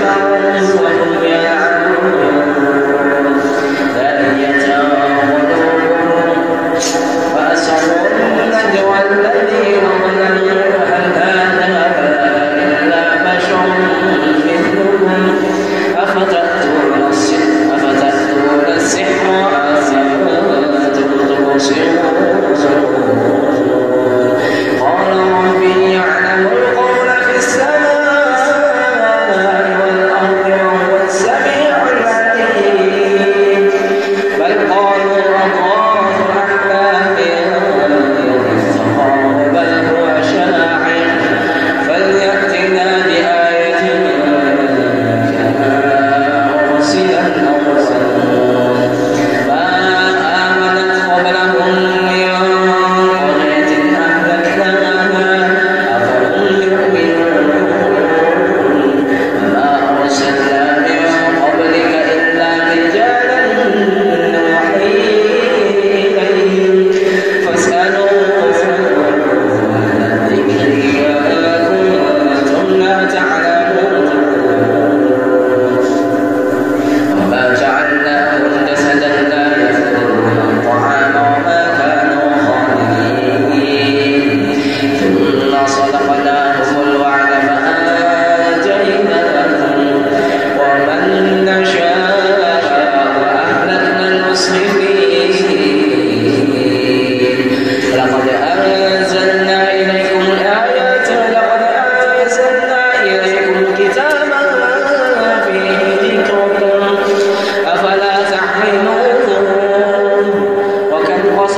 فلما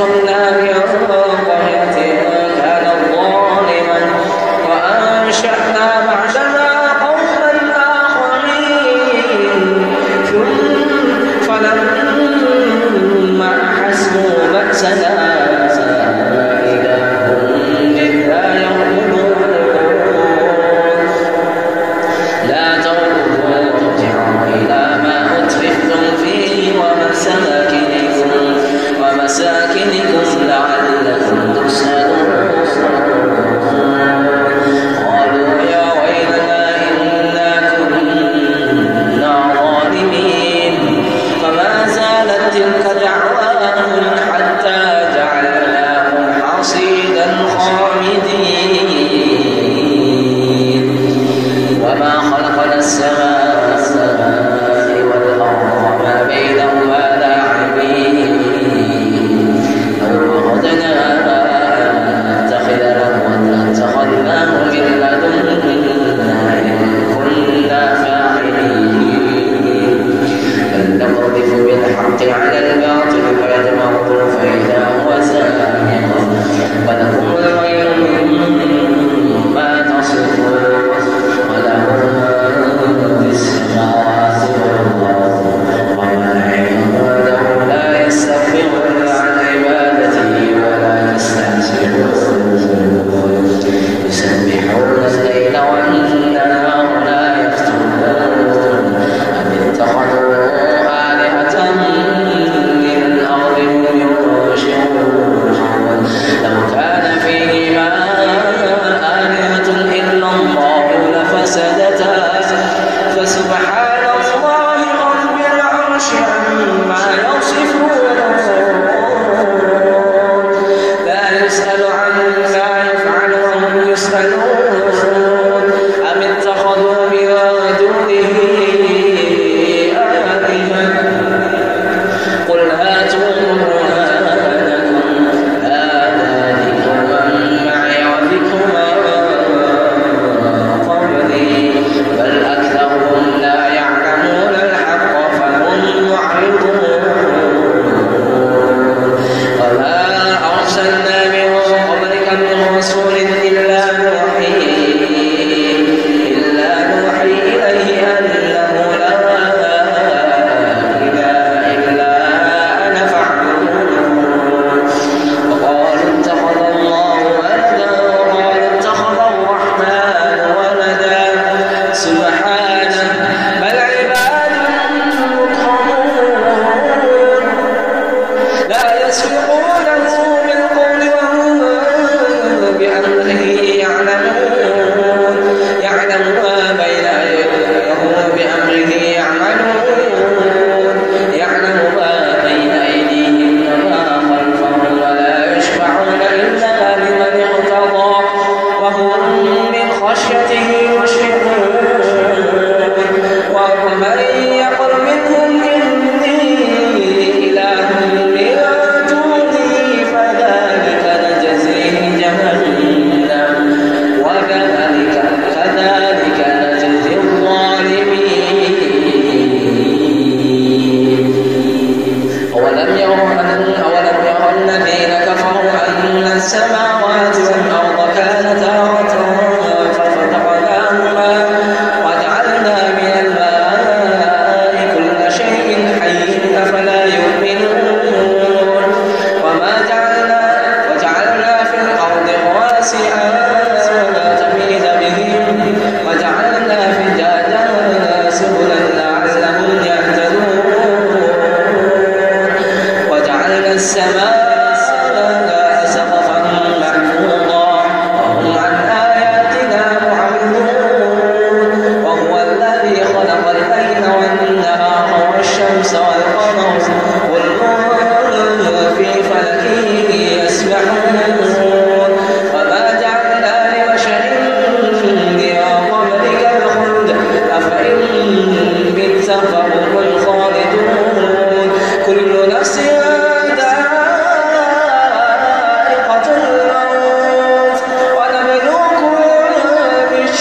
أحسوا بأسنا Nada, ya se أولم ير الذين كفروا أن السماء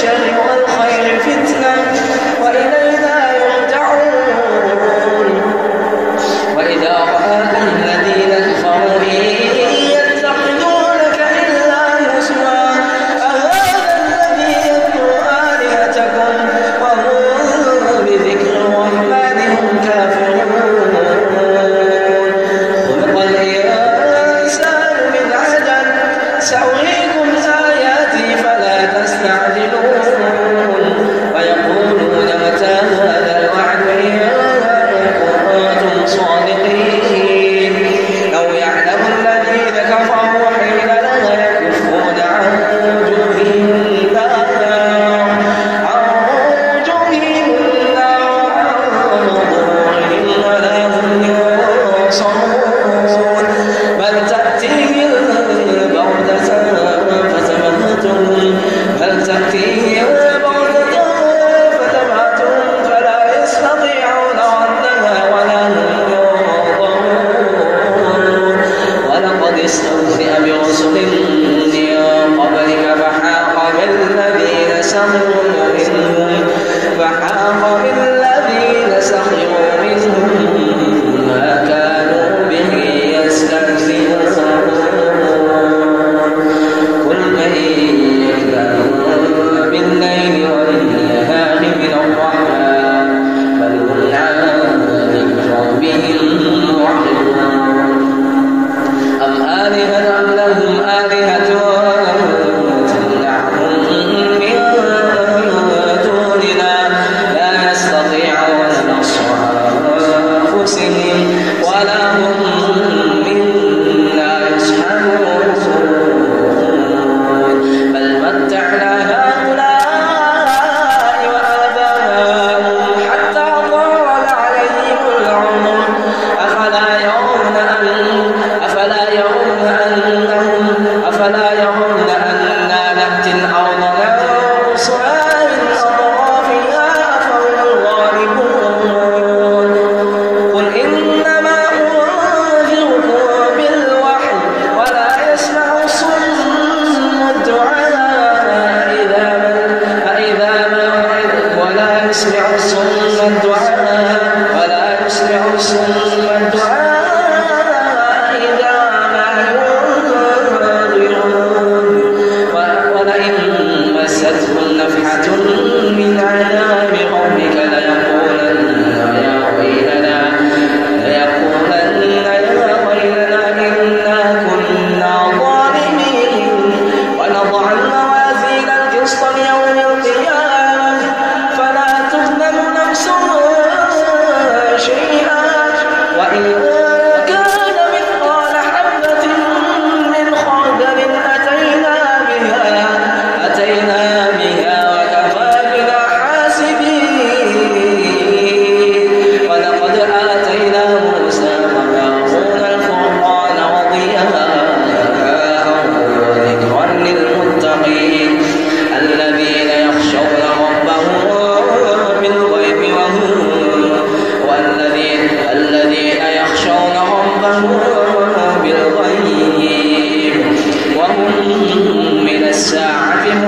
Shelly.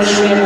Deus